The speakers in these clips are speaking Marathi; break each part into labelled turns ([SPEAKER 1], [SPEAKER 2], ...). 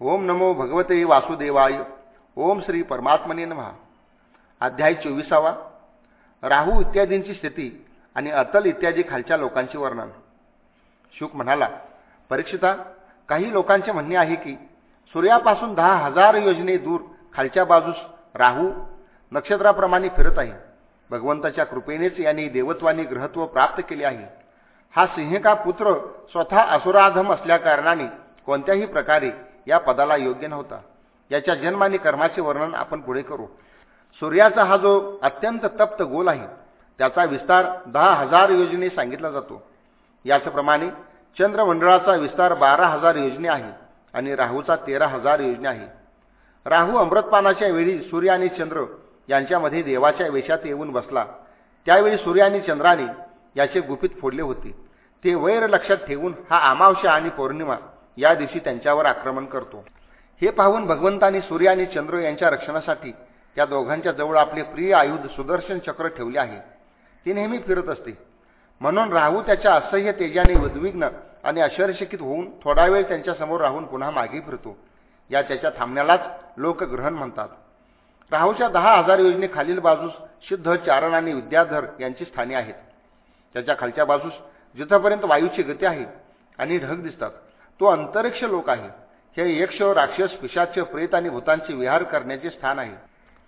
[SPEAKER 1] ओम नमो भगवते वासुदेवाय. ओम श्री परमात्मने नमहा अध्याय चोवीसावा. राहू इत्यादींची स्थिती आणि अतल इत्यादी खालच्या लोकांचे वर्णन. शुक म्हणाला परीक्षिता काही लोकांचे म्हणणे आहे की सूर्यापासून दहा हजार योजने दूर खालच्या बाजूस राहू नक्षत्राप्रमाणे फिरत आहे. भगवंताच्या कृपेनेच यांनी देवत्वानी ग्रहत्व प्राप्त केले आहे. हा सिंहका पुत्र स्वतः असुराधम असल्याकारणाने कोणत्याही प्रकारे या पदाला योग्य नव्हता. याच्या जन्म आणि कर्माचे वर्णन आपण पुढे करू. सूर्याचा हा जो अत्यंत तप्त गोल आहे त्याचा विस्तार दहा हजार योजने सांगितला जातो. याचप्रमाणे चंद्रमंडळाचा विस्तार बारा हजार योजने आहे आणि राहूचा तेरा हजार योजने आहे. राहू अमृतपानाच्या वेळी सूर्य आणि चंद्र यांच्यामध्ये देवाच्या वेशात येऊन बसला. त्यावेळी सूर्य आणि चंद्राने याचे गुपित फोडले होते. ते वैर लक्षात ठेवून हा अमावश्या आणि पौर्णिमा या दिवशी त्यांच्यावर आक्रमण करतो. हे पाहून भगवंतानी सूर्य आणि चंद्र यांच्या रक्षणासाठी या दोघांच्या जवळ आपले प्रिय आयुध सुदर्शन चक्र ठेवले आहे. ती नेहमी फिरत असते. म्हणून राहू त्याच्या असह्य तेजाने उद्विग्न आणि अशरशिकित होऊन थोडा वेळ त्यांच्यासमोर राहून पुन्हा मागे फिरतो. या त्याच्या थांबण्यालाच लोकग्रहण म्हणतात. राहूच्या दहा हजार योजने खालील बाजूस सिद्ध चारण आणि विद्याधर यांची स्थाने आहेत. त्याच्या खालच्या बाजूस जिथपर्यंत वायूची गती आहे आणि ढग दिसतात. तो अंतरिक्ष लोक आहे. हे यक्ष राक्षस पिशाच प्रेत आणि भूतांचे विहार करण्याचे स्थान आहे.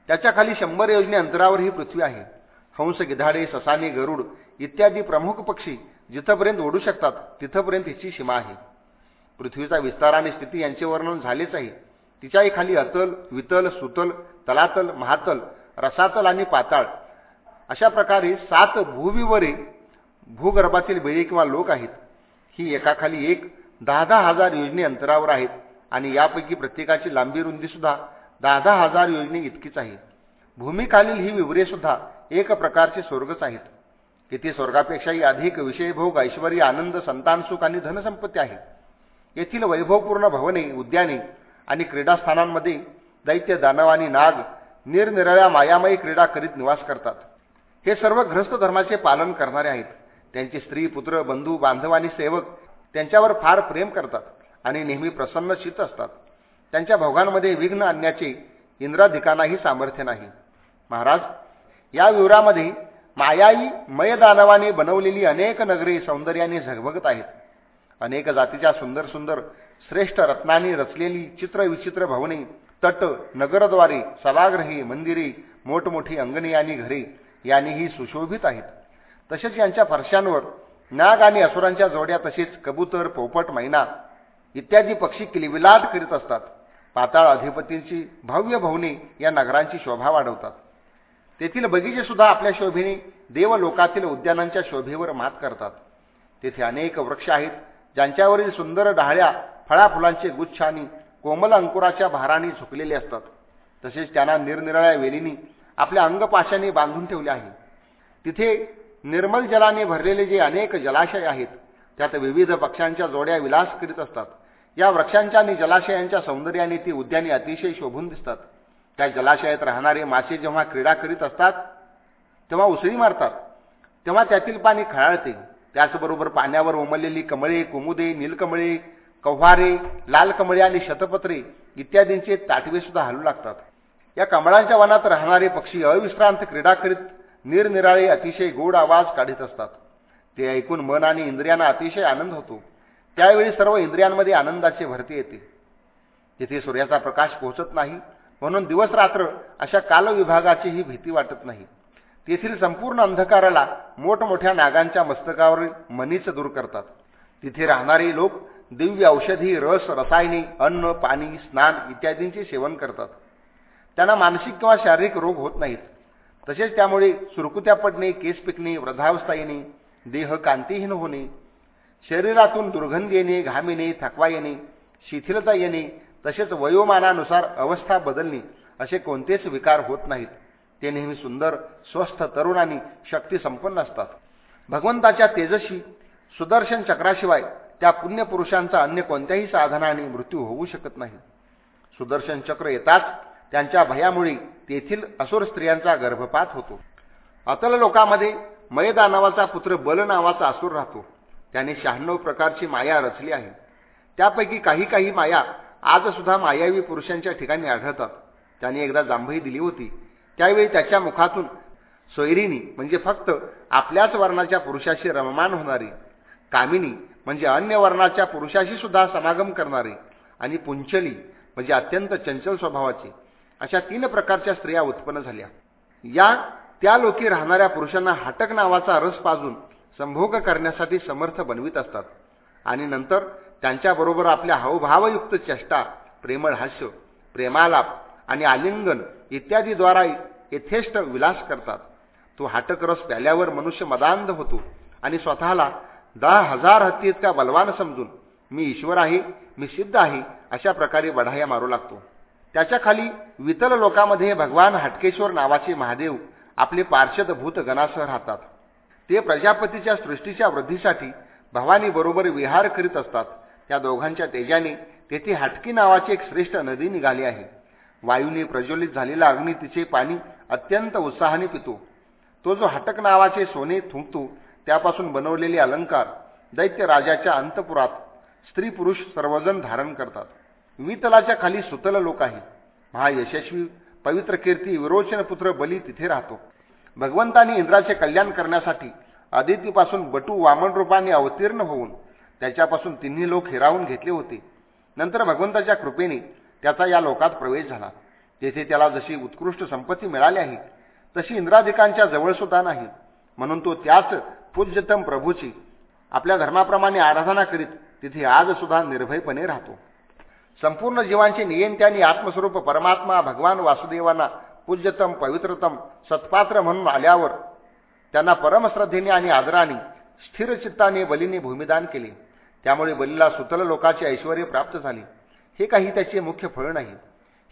[SPEAKER 1] त्याच्याखाली शंभर योजने अंतरावर ही पृथ्वी आहे. हंस गिधाडे ससाने गरुड इत्यादी प्रमुख पक्षी जिथपर्यंत ओढू शकतात तिथपर्यंत हिची सीमा आहे. पृथ्वीचा विस्तार आणि स्थिती यांचे वर्णन झालेच आहे. तिच्याही खाली अतल वितल सुतल तलातल महातल रसातल आणि पाताळ अशा प्रकारे सात भूविवरे भूगर्भातील बेळी किंवा लोक आहेत. ही एकाखाली एक दहा दहा हजार योजने अंतरावर आहेत आणि यापैकी प्रत्येकाची लांबी रुंदीसुद्धा दहा दहा हजार योजने इतकीच आहे. भूमीखालील ही विवरेसुद्धा एक प्रकारचे स्वर्गच आहेत. येथे स्वर्गापेक्षाही अधिक विषयभोग ऐश्वर आनंद संतान सुख आणि धनसंपत्ती आहे. येथील वैभवपूर्ण भवने उद्याने आणि क्रीडास्थानांमध्ये दैत्य दानव आणि नाग निरनिराळ्या मायामयी क्रीडा करीत निवास करतात. हे सर्व ग्रस्त धर्माचे पालन करणारे आहेत. त्यांचे स्त्री पुत्र बंधू बांधव आणि सेवक त्यांच्यावर फार प्रेम करतात आणि नेहमी प्रसन्नचित असतात. त्यांच्या भोगांमध्ये विघ्न आणण्याचे इंद्राधिकांनाही सामर्थ्य नाही. महाराज या विवरामध्ये मायाई मयदानवाने बनवलेली अनेक नगरे सौंदर्याने झगभगत आहेत. अनेक जातीच्या सुंदर सुंदर श्रेष्ठ रत्नांनी रचलेली चित्रविचित्र भवने तट नगरद्वारे सभागृहे मंदिरे मोठमोठी अंगणी आणि घरे यांनीही सुशोभित आहेत. तसेच यांच्या फरशांवर नाग आणि असुरांच्या जोड्या तसेच कबूतर पोपट मैना इत्यादी पक्षी किलविलाट करीत असतात. पाताळ अधिपतींची भव्य भवने या नगरांची शोभा वाढवतात. तेथील बगीचे सुद्धा आपल्या शोभेने देवलोकातील उद्यानांच्या शोभेवर मात करतात. तेथे अनेक वृक्ष आहेत ज्यांच्यावरील सुंदर डहाळ्या फळाफुलांचे गुच्छ आणि कोमल अंकुराच्या भाराने झुकलेले असतात. तसेच त्यांना निरनिराळ्या वेलींनी आपल्या अंगपाशाने बांधून ठेवले आहे. तिथे निर्मल जलाने भरलेले जे अनेक जलाशय आहेत त्यात विविध पक्ष्यांच्या जोड्या विलास करीत असतात. या वृक्षांच्या आणि जलाशयांच्या सौंदर्याने ती उद्याने अतिशय शोभून दिसतात. त्या जलाशयात राहणारे मासे जेव्हा क्रीडा करीत असतात तेव्हा उसळी मारतात. तेव्हा त्यातील पाणी खळाळते. त्याचबरोबर पाण्यावर उमललेली कमळे कुमुदे नीलकमळे कव्हारे लाल कमळे आणि शतपत्रे इत्यादींचे ताटवे सुद्धा हलू लागतात. या कमळांच्या वनात राहणारे पक्षी अविश्रांत क्रीडा करीत निरनिराळे अतिशय गोड आवाज काढत असतात. ते ऐकून मन आणि इंद्रियांना अतिशय आनंद होतो. त्यावेळी सर्व इंद्रियांमध्ये आनंदाचे भरती येते. तिथे सूर्याचा प्रकाश पोहोचत नाही म्हणून दिवसरात्र अशा कालविभागाचीही भीती वाटत नाही. तेथील संपूर्ण अंधकाराला मोठमोठ्या नागांच्या मस्तकावरील मनीच दूर करतात. तिथे राहणारे लोक दिव्य औषधी रस रसायने अन्न पाणी स्नान इत्यादींचे सेवन करतात. त्यांना मानसिक किंवा शारीरिक रोग होत नाहीत. तसेच त्यामुळे सुरकुत्या पडणे केस पिकणे वृद्धावस्था येणे देह कांतीहीन होणे शरीरातून दुर्गंध येणे घाम येणे थकवा येणे शिथिलता येणे तसेच वयोमानानुसार अवस्था बदलणे असे कोणतेच विकार होत नाहीत. ते नेहमी सुंदर स्वस्थ तरुण आणि शक्तीसंपन्न असतात. भगवंताच्या तेजशी सुदर्शन चक्राशिवाय त्या पुण्यपुरुषांचा अन्य कोणत्याही साधनाने मृत्यू होऊ शकत नाही. सुदर्शन चक्र येताच त्यांच्या भयामुळे तेथील असुर स्त्रियांचा गर्भपात होतो. अतल लोकामध्ये मयदा नावाचा पुत्र बल नावाचा असुर राहतो. त्याने शहाण्णव प्रकारची माया रचली आहे. त्यापैकी काही काही माया आजसुद्धा मायावी पुरुषांच्या ठिकाणी आढळतात. त्याने एकदा जांभई दिली होती. त्यावेळी त्याच्या मुखातून सोयरीनी म्हणजे फक्त आपल्याच वर्णाच्या पुरुषाशी रममान होणारी कामिनी म्हणजे अन्य वर्णाच्या पुरुषाशी सुद्धा समागम करणारी आणि पुंचली म्हणजे अत्यंत चंचल स्वभावाची अशा तीन प्रकारच्या स्त्रिया उत्पन्न झाल्या. या त्या लोकी राहणाऱ्या पुरुषांना हाटक नावाचा रस पाजून संभोग करण्यासाठी समर्थ बनवित असतात. आणि नंतर त्यांच्याबरोबर आपल्या हावभावयुक्त चेष्टा प्रेमळ हास्य प्रेमालाप आणि आलिंगन इत्यादीद्वारा यथेष्ट विलास करतात. तो हाटक रस प्याल्यावर मनुष्य मदांध होतो आणि स्वतःला दहा हजार हत्ती इतका बलवान समजून मी ईश्वर आहे मी सिद्ध आहे अशा प्रकारे बढाया मारू लागतो. त्याच्याखाली वितल लोकामध्ये भगवान हटकेश्वर नावाचे महादेव आपले पार्षद भूतगणासह राहतात. ते प्रजापतीच्या सृष्टीच्या वृद्धीसाठी भवानीबरोबर विहार करीत असतात. त्या दोघांच्या तेजाने तेथे हटकी नावाची एक श्रेष्ठ नदी निघाली आहे. वायूने प्रज्वलित झालेला अग्नी तिचे पाणी अत्यंत उत्साहाने पितो. तो जो हटक नावाचे सोने थुंकतो त्यापासून बनवलेले अलंकार दैत्य राजाच्या अंतपुरात स्त्री पुरुष सर्वजण धारण करतात. वितलाच्या खाली सुतल लोक आहे. महायशस्वी पवित्र कीर्ती विरोचनपुत्र बली तिथे राहतो. भगवंतानी इंद्राचे कल्याण करण्यासाठी आदितीपासून बटू वामन रूपाने अवतीर्ण होऊन त्याच्यापासून तिन्ही लोक हिरावून घेतले होते. नंतर भगवंताच्या कृपेने त्याचा या लोकात प्रवेश झाला. तेथे त्याला जशी उत्कृष्ट संपत्ती मिळाली आहे तशी इंद्राधिकांच्या जवळसुद्धा नाही. म्हणून तो त्याच पूज्यतम प्रभूची आपल्या धर्माप्रमाणे आराधना करीत तिथे आजसुद्धा निर्भयपणे राहतो. संपूर्ण जीवांचे नियंत्याने आत्मस्वरूप परमात्मा भगवान वासुदेवांना पूज्यतम पवित्रतम सत्पात्र म्हणून आल्यावर त्यांना परमश्रद्धेने आणि आदराने स्थिर चित्ताने बलीने भूमिदान केले. त्यामुळे बलीला सुतल लोकाचे ऐश्वर प्राप्त झाले. हे काही त्याचे मुख्य फळ नाही.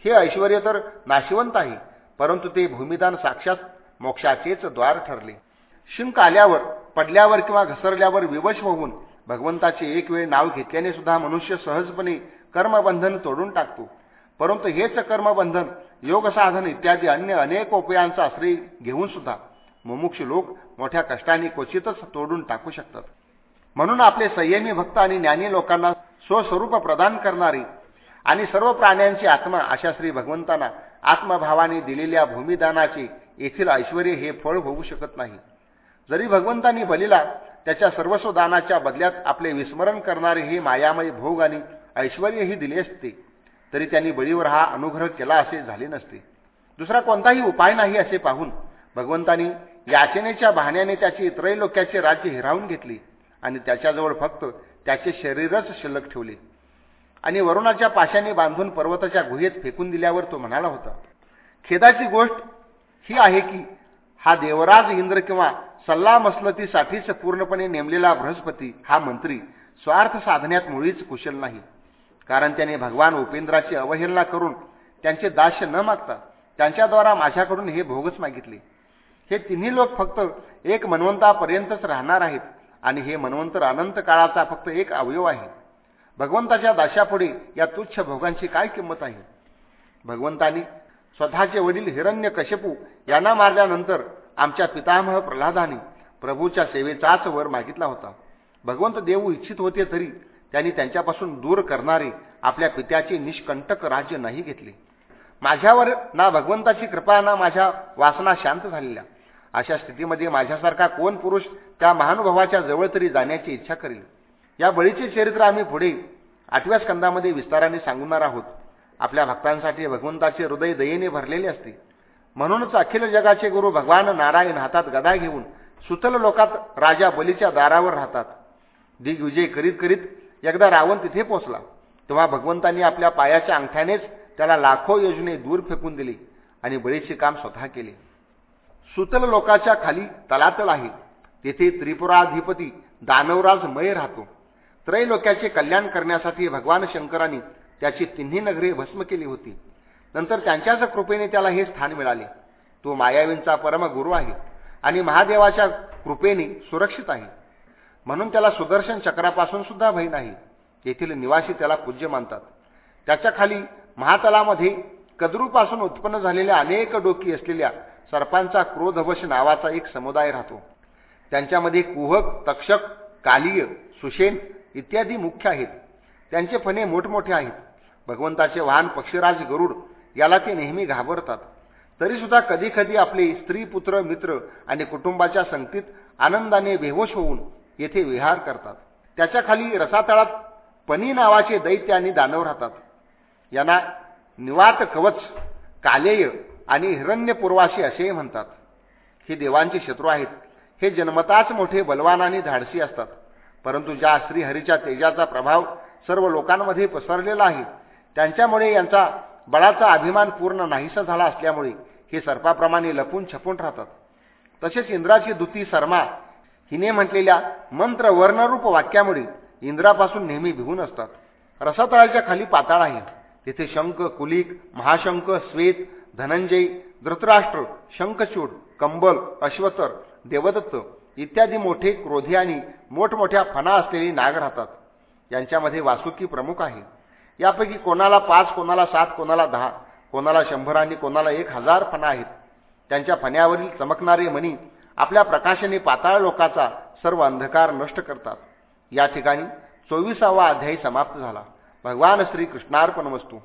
[SPEAKER 1] हे ऐश्वर तर नाशिवंत आहे परंतु ते भूमिदान साक्षात मोक्षाचेच द्वार ठरले. शिंक आल्यावर पडल्यावर किंवा घसरल्यावर विवश होऊन भगवंताचे एक वेळ नाव घेतल्याने सुद्धा मनुष्य सहजपणे कर्मबंधन तोडून टाकतो. परंतु हेच कर्मबंधन योगसाधन इत्यादी अन्य अनेक उपायांचा आश्रय घेऊन सुद्धा मुमुक्ष लोक मोठ्या कष्टाने क्वचितच तोडून टाकू शकतात. म्हणून आपले संयमी भक्त आणि ज्ञानी लोकांना स्वस्वरूप प्रदान करणारी आणि सर्व प्राण्यांची आत्मा अशा श्री भगवंतांना आत्मभावाने दिलेल्या भूमिदानाचे येथील ऐश्वर हे फळ होऊ शकत नाही. जरी भगवंतांनी बलिला त्याच्या सर्वस्व दानाच्या बदल्यात आपले विस्मरण करणारे हे मायामय भोग आणि ऐश्वर्यही दिले असते तरी त्यांनी बळीवर हा अनुग्रह केला असे झाले नसते. दुसरा कोणताही उपाय नाही असे पाहून भगवंतानी याचनेच्या बहाण्याने त्याची त्रैलोक्याचे राज्य हिरावून घेतले आणि त्याच्याजवळ फक्त त्याचे शरीरच शिल्लक ठेवले. आणि वरुणाच्या पाशाने बांधून पर्वताच्या गुहेत फेकून दिल्यावर तो म्हणाला होता खेदाची गोष्ट ही आहे की हा देवराज इंद्र किंवा सल्ला मसलतीसाठीच पूर्णपणे नेमलेला बृहस्पती हा मंत्री स्वार्थ साधण्यात मुळीच कुशल नाही. कारण त्याने भगवान उपेंद्राची अवहेलना करून त्यांचे दास्य न मागता त्यांच्याद्वारा माझ्याकडून हे भोगच मागितले. हे तिन्ही लोक फक्त एक मनवंतापर्यंतच राहणार आहेत आणि हे मनवंतर अनंत काळाचा फक्त एक अवयव आहे. भगवंताच्या दाशापुढे या तुच्छ भोगांची काय किंमत आहे? भगवंतानी स्वतःचे वडील हिरण्य कशपू यांना मारल्यानंतर आमच्या पितामह प्रल्हादाने प्रभूच्या सेवेचाच वर मागितला होता. भगवंत देऊ इच्छित होते तरी त्यांनी त्यांच्यापासून दूर करणारे आपल्या पित्याचे निष्कंटक राज्य नाही घेतले. माझ्यावर ना भगवंताची कृपा ना माझ्या वासना शांत झालेल्या. अशा स्थितीमध्ये माझ्यासारखा कोण पुरुष त्या महानुभवाच्या जवळ तरी जाण्याची इच्छा करेल? या बळीचे चरित्र आम्ही पुढे आठव्या स्कंदामध्ये विस्ताराने सांगणार आहोत. आपल्या भक्तांसाठी भगवंताचे हृदय दयेने भरलेले असते. म्हणूनच अखिल जगाचे गुरु भगवान नारायण हातात गदा घेऊन सुतल लोकात राजा बलीच्या दारावर राहतात. दिग्विजय करीत करीत एकदा रावण तिथे पोचला. तेव्हा भगवंतांनी आपल्या पायाच्या अंगठ्यानेच त्याला लाखो योजने दूर फेकून दिली आणि बळीचे काम स्वतः केले. सुतल लोकाच्या खाली तलातल आहे. तेथे त्रिपुराधिपती दानवराज मय राहतो. त्रैलोक्याचे कल्याण करण्यासाठी भगवान शंकरांनी त्याची तिन्ही नगरे भस्म केली होती. नंतर त्यांच्याच कृपेने त्याला हे स्थान मिळाले. तो मायावींचा परमगुरू आहे आणि महादेवाच्या कृपेने सुरक्षित आहे. म्हणून त्याला सुदर्शन चक्रापासून सुद्धा भय नाही. येथील निवासी त्याला पूज्य मानतात. त्याच्याखाली महातलामध्ये कदरूपासून उत्पन्न झालेल्या अनेक डोकी असलेल्या सर्पांचा क्रोधवश नावाचा एक समुदाय राहतो. त्यांच्यामध्ये कुहक तक्षक कालिय सुशेन इत्यादी मुख्य आहेत. त्यांचे फणे मोठमोठे आहेत. भगवंताचे वाहन पक्षीराज गरुड याला ते नेहमी घाबरतात. तरीसुद्धा कधी कधी आपले स्त्री पुत्र मित्र आणि कुटुंबाच्या संगतीत आनंदाने बेहोश होऊन येथे विहार करतात. त्याच्याखाली रसातळात पनी नावाचे दैत्य आणि दानव राहतात. यांना निवात कवच कालेय आणि हिरण्यपूर्वाशी असेही म्हणतात. हे देवांचे शत्रू आहेत. हे जन्मताच मोठे बलवान आणि धाडसी असतात. परंतु ज्या श्रीहरीच्या तेजाचा प्रभाव सर्व लोकांमध्ये पसरलेला आहे त्यांच्यामुळे यांचा बळाचा अभिमान पूर्ण नाहीसा झाला असल्यामुळे हे सर्पाप्रमाणे लपून छपून राहतात. तसेच इंद्राची दुती सर्मा हिने म्हटलेल्या मंत्र वर्णरूप वाक्यामुळे इंद्रापासून नेहमी भिवून असतात. रसातळाच्या खाली पाताळ आहे. तेथे शंख कुलिक महाशंख श्वेत धनंजय धृतराष्ट्र शंखचूड कंबल अश्वतर देवदत्त इत्यादी मोठे क्रोधी आणि मोठमोठ्या फणा असलेली नाग राहतात. यांच्यामध्ये वासुकी प्रमुख आहे. यापैकी कोणाला पाच कोणाला सात कोणाला दहा कोणाला शंभर आणि कोणाला एक हजार फणा आहेत. त्यांच्या फण्यावरील चमकणारे मणी आपल्या प्रकाशाने पाताळ लोकाचा सर्व अंधकार नष्ट करतात. या ठिकाणी चोवीसावा अध्यायी समाप्त झाला. भगवान श्री कृष्णार्पण वस्तू